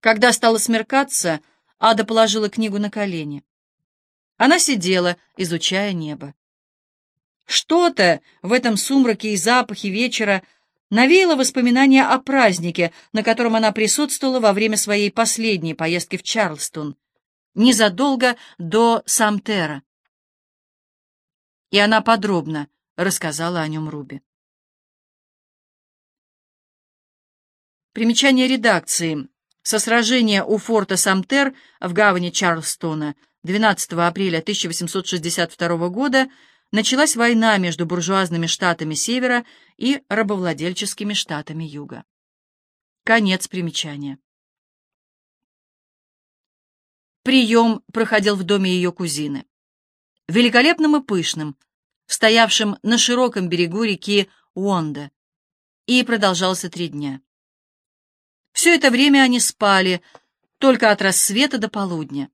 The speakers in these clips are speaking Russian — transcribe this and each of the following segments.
Когда стало смеркаться, Ада положила книгу на колени. Она сидела, изучая небо. Что-то в этом сумраке и запахе вечера навеяло воспоминания о празднике, на котором она присутствовала во время своей последней поездки в Чарльстон, незадолго до Самтера. И она подробно рассказала о нем Руби. Примечание редакции. Со сражения у форта Самтер в гавани Чарльстона 12 апреля 1862 года началась война между буржуазными штатами Севера и рабовладельческими штатами Юга. Конец примечания. Прием проходил в доме ее кузины. Великолепным и пышным, стоявшим на широком берегу реки Уонда, и продолжался три дня. Все это время они спали, только от рассвета до полудня,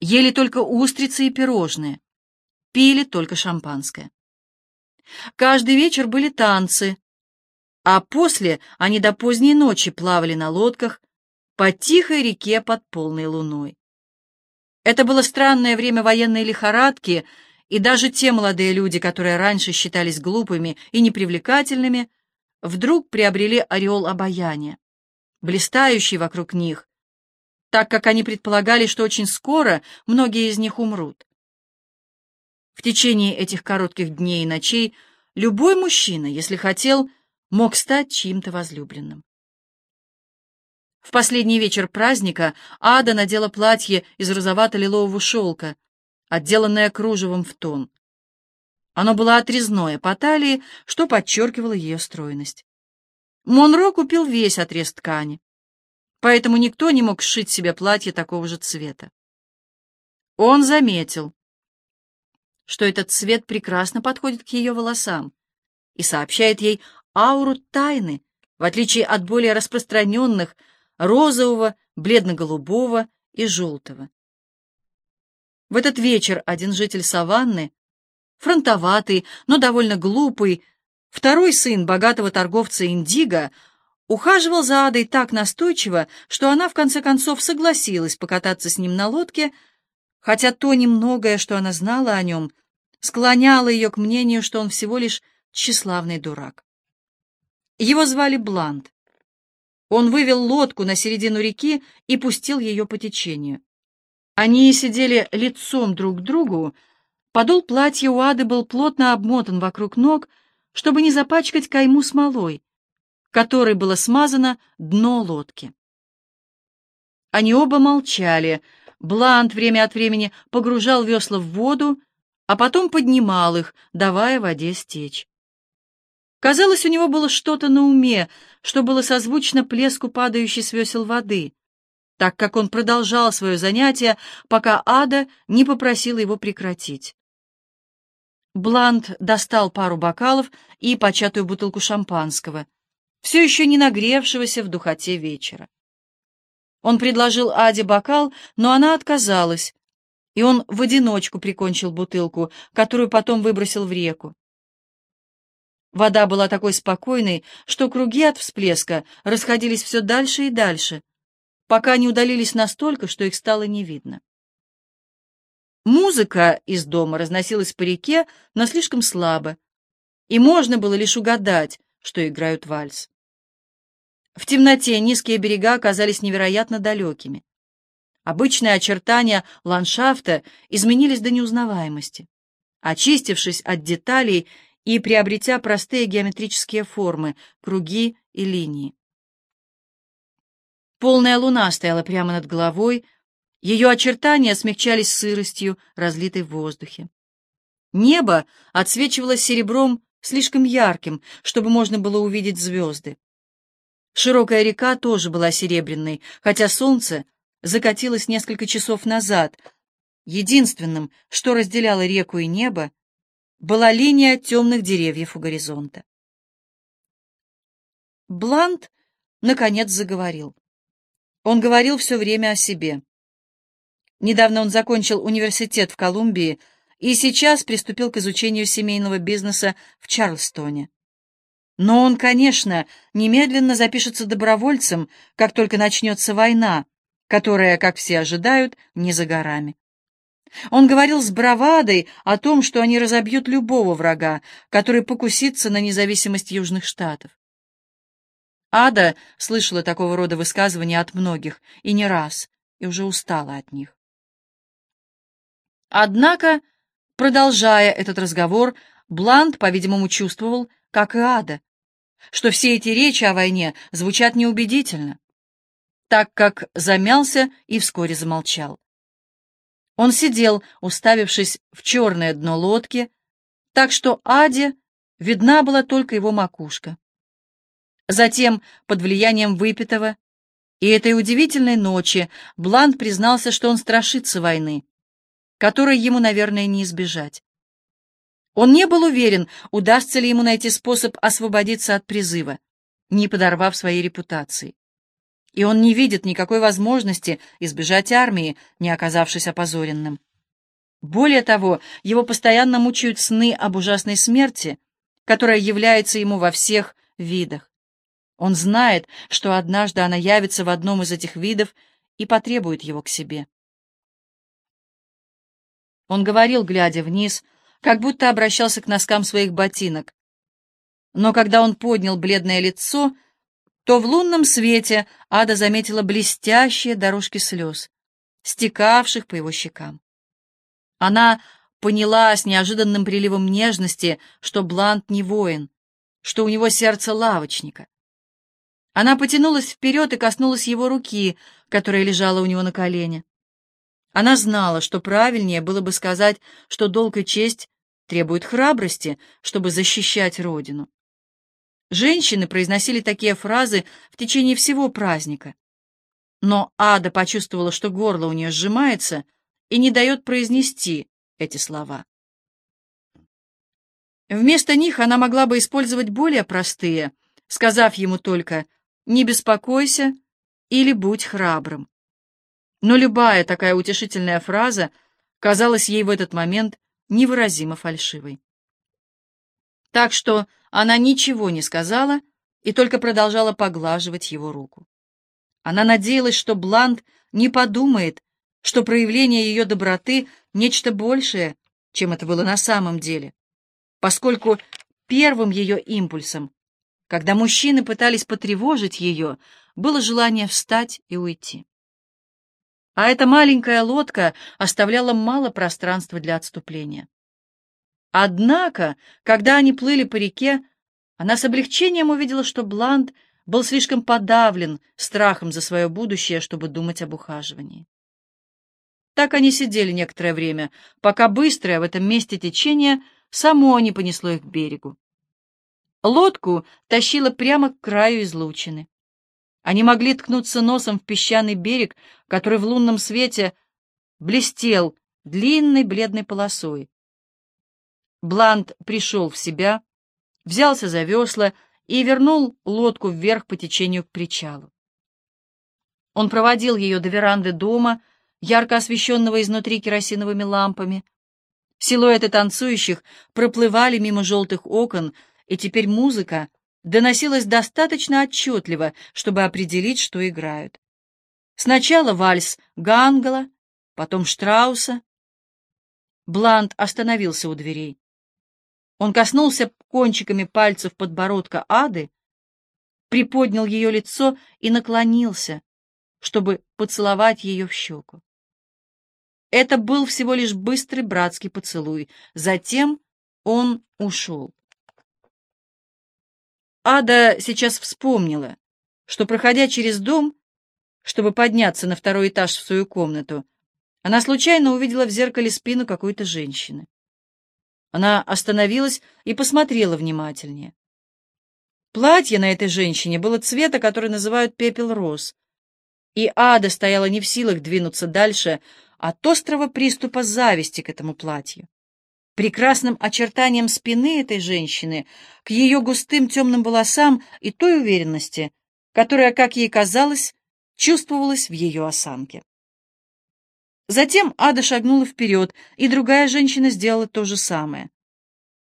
ели только устрицы и пирожные, пили только шампанское. Каждый вечер были танцы, а после они до поздней ночи плавали на лодках по тихой реке под полной луной. Это было странное время военной лихорадки, и даже те молодые люди, которые раньше считались глупыми и непривлекательными, вдруг приобрели ореол обаяния, блистающий вокруг них, так как они предполагали, что очень скоро многие из них умрут. В течение этих коротких дней и ночей любой мужчина, если хотел, мог стать чьим-то возлюбленным. В последний вечер праздника Ада надела платье из розовато-лилового шелка, отделанное кружевом в тон. Оно было отрезное по талии, что подчеркивало ее стройность. Монро купил весь отрез ткани, поэтому никто не мог сшить себе платье такого же цвета. Он заметил, что этот цвет прекрасно подходит к ее волосам и сообщает ей ауру тайны, в отличие от более распространенных розового, бледно-голубого и желтого. В этот вечер один житель саванны, фронтоватый, но довольно глупый, второй сын богатого торговца Индиго, ухаживал за Адой так настойчиво, что она в конце концов согласилась покататься с ним на лодке, хотя то немногое, что она знала о нем, склоняло ее к мнению, что он всего лишь тщеславный дурак. Его звали Блант. Он вывел лодку на середину реки и пустил ее по течению. Они сидели лицом друг к другу, подол платья у Ады был плотно обмотан вокруг ног, чтобы не запачкать кайму смолой, которой было смазано дно лодки. Они оба молчали. Блант время от времени погружал весла в воду, а потом поднимал их, давая воде стечь. Казалось, у него было что-то на уме, что было созвучно плеску падающей с весел воды, так как он продолжал свое занятие, пока Ада не попросила его прекратить. Блант достал пару бокалов и початую бутылку шампанского, все еще не нагревшегося в духоте вечера. Он предложил Аде бокал, но она отказалась, и он в одиночку прикончил бутылку, которую потом выбросил в реку. Вода была такой спокойной, что круги от всплеска расходились все дальше и дальше, пока не удалились настолько, что их стало не видно. Музыка из дома разносилась по реке, но слишком слабо, и можно было лишь угадать, что играют вальс. В темноте низкие берега оказались невероятно далекими. Обычные очертания ландшафта изменились до неузнаваемости. Очистившись от деталей и приобретя простые геометрические формы, круги и линии. Полная луна стояла прямо над головой, ее очертания смягчались сыростью, разлитой в воздухе. Небо отсвечивалось серебром слишком ярким, чтобы можно было увидеть звезды. Широкая река тоже была серебряной, хотя солнце закатилось несколько часов назад. Единственным, что разделяло реку и небо, была линия темных деревьев у горизонта. Блант, наконец, заговорил. Он говорил все время о себе. Недавно он закончил университет в Колумбии и сейчас приступил к изучению семейного бизнеса в Чарльстоне. Но он, конечно, немедленно запишется добровольцем, как только начнется война, которая, как все ожидают, не за горами. Он говорил с бравадой о том, что они разобьют любого врага, который покусится на независимость Южных Штатов. Ада слышала такого рода высказывания от многих, и не раз, и уже устала от них. Однако, продолжая этот разговор, Блант, по-видимому, чувствовал, как и Ада, что все эти речи о войне звучат неубедительно, так как замялся и вскоре замолчал. Он сидел, уставившись в черное дно лодки, так что Аде видна была только его макушка. Затем, под влиянием выпитого и этой удивительной ночи, Блант признался, что он страшится войны, которой ему, наверное, не избежать. Он не был уверен, удастся ли ему найти способ освободиться от призыва, не подорвав своей репутации и он не видит никакой возможности избежать армии, не оказавшись опозоренным. Более того, его постоянно мучают сны об ужасной смерти, которая является ему во всех видах. Он знает, что однажды она явится в одном из этих видов и потребует его к себе. Он говорил, глядя вниз, как будто обращался к носкам своих ботинок. Но когда он поднял бледное лицо, то в лунном свете Ада заметила блестящие дорожки слез, стекавших по его щекам. Она поняла с неожиданным приливом нежности, что Блант не воин, что у него сердце лавочника. Она потянулась вперед и коснулась его руки, которая лежала у него на колене. Она знала, что правильнее было бы сказать, что долг и честь требуют храбрости, чтобы защищать родину. Женщины произносили такие фразы в течение всего праздника. Но Ада почувствовала, что горло у нее сжимается и не дает произнести эти слова. Вместо них она могла бы использовать более простые, сказав ему только «не беспокойся» или «будь храбрым». Но любая такая утешительная фраза казалась ей в этот момент невыразимо фальшивой. Так что она ничего не сказала и только продолжала поглаживать его руку. Она надеялась, что Блант не подумает, что проявление ее доброты — нечто большее, чем это было на самом деле, поскольку первым ее импульсом, когда мужчины пытались потревожить ее, было желание встать и уйти. А эта маленькая лодка оставляла мало пространства для отступления. Однако, когда они плыли по реке, она с облегчением увидела, что Блант был слишком подавлен страхом за свое будущее, чтобы думать об ухаживании. Так они сидели некоторое время, пока быстрое в этом месте течение само не понесло их к берегу. Лодку тащило прямо к краю излучины. Они могли ткнуться носом в песчаный берег, который в лунном свете блестел длинной бледной полосой, Блант пришел в себя, взялся за весла и вернул лодку вверх по течению к причалу. Он проводил ее до веранды дома, ярко освещенного изнутри керосиновыми лампами. Силуэты танцующих проплывали мимо желтых окон, и теперь музыка доносилась достаточно отчетливо, чтобы определить, что играют. Сначала вальс Гангала, потом Штрауса. Блант остановился у дверей. Он коснулся кончиками пальцев подбородка Ады, приподнял ее лицо и наклонился, чтобы поцеловать ее в щеку. Это был всего лишь быстрый братский поцелуй. Затем он ушел. Ада сейчас вспомнила, что, проходя через дом, чтобы подняться на второй этаж в свою комнату, она случайно увидела в зеркале спину какой-то женщины. Она остановилась и посмотрела внимательнее. Платье на этой женщине было цвета, который называют пепел роз. И Ада стояла не в силах двинуться дальше от острого приступа зависти к этому платью. Прекрасным очертанием спины этой женщины, к ее густым темным волосам и той уверенности, которая, как ей казалось, чувствовалась в ее осанке. Затем Ада шагнула вперед, и другая женщина сделала то же самое.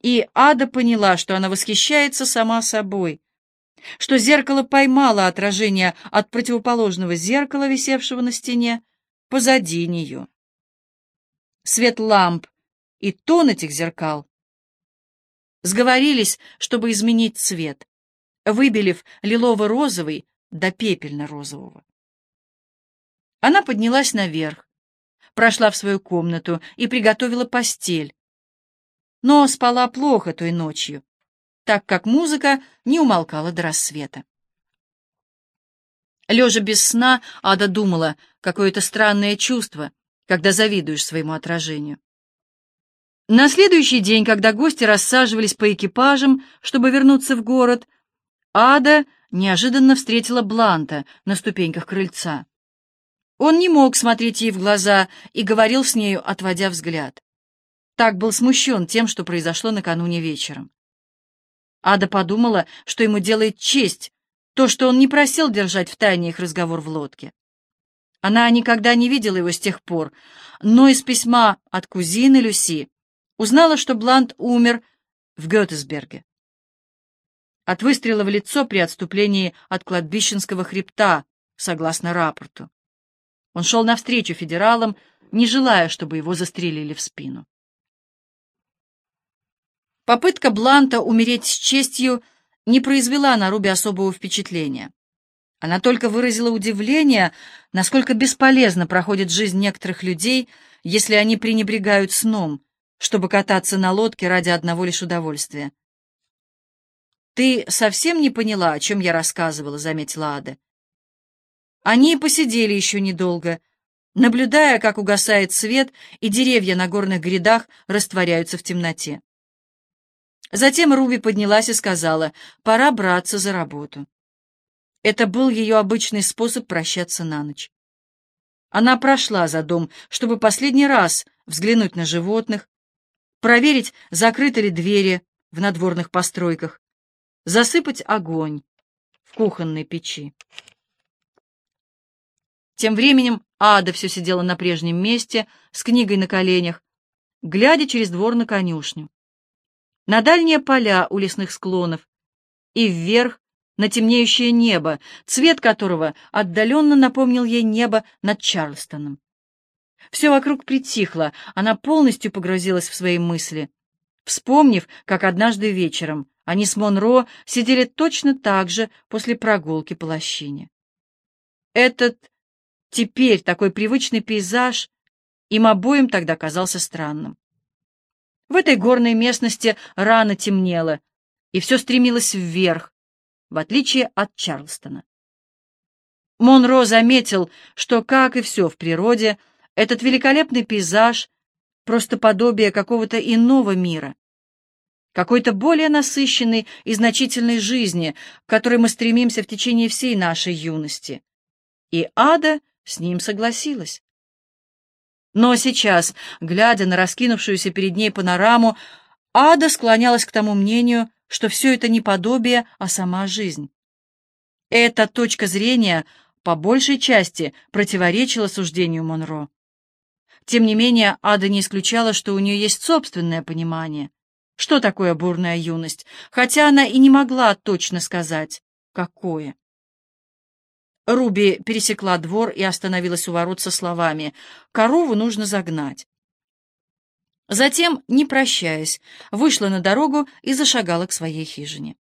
И Ада поняла, что она восхищается сама собой, что зеркало поймало отражение от противоположного зеркала, висевшего на стене, позади нее. Свет ламп и тон этих зеркал сговорились, чтобы изменить цвет, выбелив лилово-розовый до пепельно-розового. Она поднялась наверх, прошла в свою комнату и приготовила постель, но спала плохо той ночью, так как музыка не умолкала до рассвета. Лежа без сна, Ада думала, какое-то странное чувство, когда завидуешь своему отражению. На следующий день, когда гости рассаживались по экипажам, чтобы вернуться в город, Ада неожиданно встретила Бланта на ступеньках крыльца. Он не мог смотреть ей в глаза и говорил с нею, отводя взгляд. Так был смущен тем, что произошло накануне вечером. Ада подумала, что ему делает честь то, что он не просил держать в тайне их разговор в лодке. Она никогда не видела его с тех пор, но из письма от кузины Люси узнала, что Блант умер в Гетесберге. От выстрела в лицо при отступлении от кладбищенского хребта, согласно рапорту. Он шел навстречу федералам, не желая, чтобы его застрелили в спину. Попытка Бланта умереть с честью не произвела на Руби особого впечатления. Она только выразила удивление, насколько бесполезно проходит жизнь некоторых людей, если они пренебрегают сном, чтобы кататься на лодке ради одного лишь удовольствия. «Ты совсем не поняла, о чем я рассказывала», — заметила Ада. Они посидели еще недолго, наблюдая, как угасает свет, и деревья на горных грядах растворяются в темноте. Затем Руби поднялась и сказала, «Пора браться за работу». Это был ее обычный способ прощаться на ночь. Она прошла за дом, чтобы последний раз взглянуть на животных, проверить, закрыты ли двери в надворных постройках, засыпать огонь в кухонной печи. Тем временем Ада все сидела на прежнем месте с книгой на коленях, глядя через двор на конюшню, на дальние поля у лесных склонов и вверх на темнеющее небо, цвет которого отдаленно напомнил ей небо над Чарльстоном. Все вокруг притихло, она полностью погрузилась в свои мысли, вспомнив, как однажды вечером они с Монро сидели точно так же после прогулки по лощине. Этот теперь такой привычный пейзаж им обоим тогда казался странным. В этой горной местности рано темнело, и все стремилось вверх, в отличие от Чарльстона. Монро заметил, что, как и все в природе, этот великолепный пейзаж — просто подобие какого-то иного мира, какой-то более насыщенной и значительной жизни, к которой мы стремимся в течение всей нашей юности. И Ада с ним согласилась. Но сейчас, глядя на раскинувшуюся перед ней панораму, Ада склонялась к тому мнению, что все это не подобие, а сама жизнь. Эта точка зрения по большей части противоречила суждению Монро. Тем не менее, Ада не исключала, что у нее есть собственное понимание, что такое бурная юность, хотя она и не могла точно сказать, какое. Руби пересекла двор и остановилась у ворот со словами «Корову нужно загнать». Затем, не прощаясь, вышла на дорогу и зашагала к своей хижине.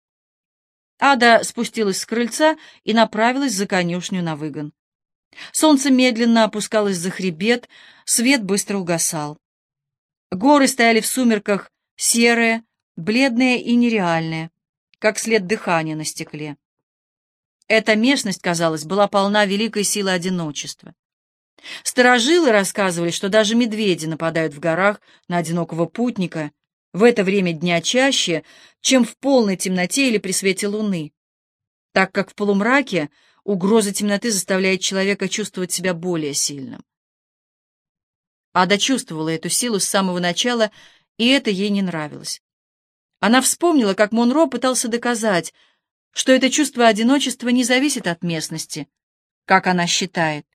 Ада спустилась с крыльца и направилась за конюшню на выгон. Солнце медленно опускалось за хребет, свет быстро угасал. Горы стояли в сумерках серые, бледные и нереальные, как след дыхания на стекле. Эта местность, казалось, была полна великой силы одиночества. Старожилы рассказывали, что даже медведи нападают в горах на одинокого путника в это время дня чаще, чем в полной темноте или при свете луны, так как в полумраке угроза темноты заставляет человека чувствовать себя более сильным. Ада чувствовала эту силу с самого начала, и это ей не нравилось. Она вспомнила, как Монро пытался доказать, что это чувство одиночества не зависит от местности, как она считает.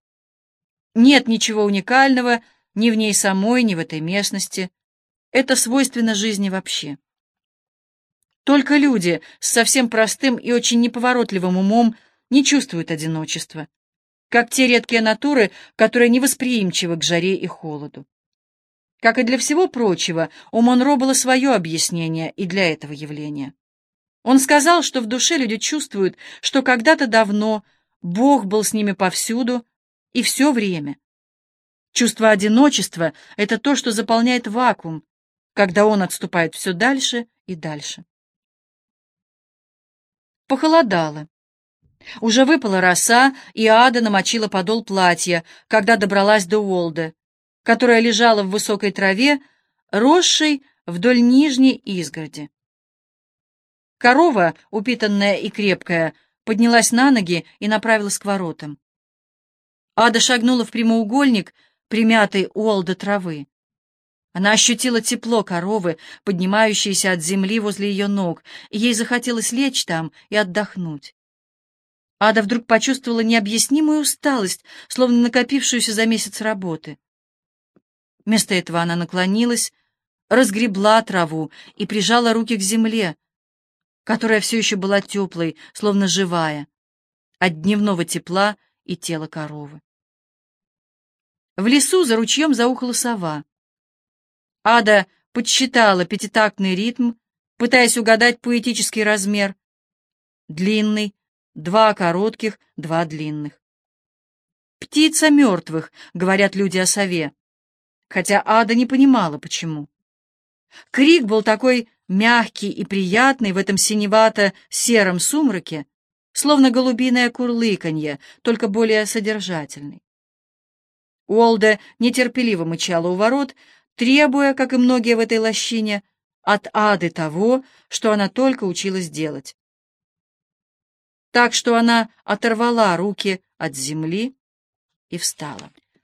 Нет ничего уникального ни в ней самой, ни в этой местности. Это свойственно жизни вообще. Только люди с совсем простым и очень неповоротливым умом не чувствуют одиночества, как те редкие натуры, которые невосприимчивы к жаре и холоду. Как и для всего прочего, у Монро было свое объяснение и для этого явления. Он сказал, что в душе люди чувствуют, что когда-то давно Бог был с ними повсюду и все время. Чувство одиночества — это то, что заполняет вакуум, когда он отступает все дальше и дальше. Похолодало. Уже выпала роса, и Ада намочила подол платья, когда добралась до Уолда, которая лежала в высокой траве, росшей вдоль нижней изгороди. Корова, упитанная и крепкая, поднялась на ноги и направилась к воротам. Ада шагнула в прямоугольник, примятой Уолда травы. Она ощутила тепло коровы, поднимающейся от земли возле ее ног, и ей захотелось лечь там и отдохнуть. Ада вдруг почувствовала необъяснимую усталость, словно накопившуюся за месяц работы. Вместо этого она наклонилась, разгребла траву и прижала руки к земле, которая все еще была теплой, словно живая, от дневного тепла и тела коровы. В лесу за ручьем заухала сова. Ада подсчитала пятитактный ритм, пытаясь угадать поэтический размер. Длинный, два коротких, два длинных. «Птица мертвых», — говорят люди о сове, хотя Ада не понимала, почему. Крик был такой мягкий и приятный в этом синевато-сером сумраке, словно голубиное курлыканье, только более содержательный. Уолда нетерпеливо мычала у ворот, требуя, как и многие в этой лощине, от ады того, что она только училась делать. Так что она оторвала руки от земли и встала.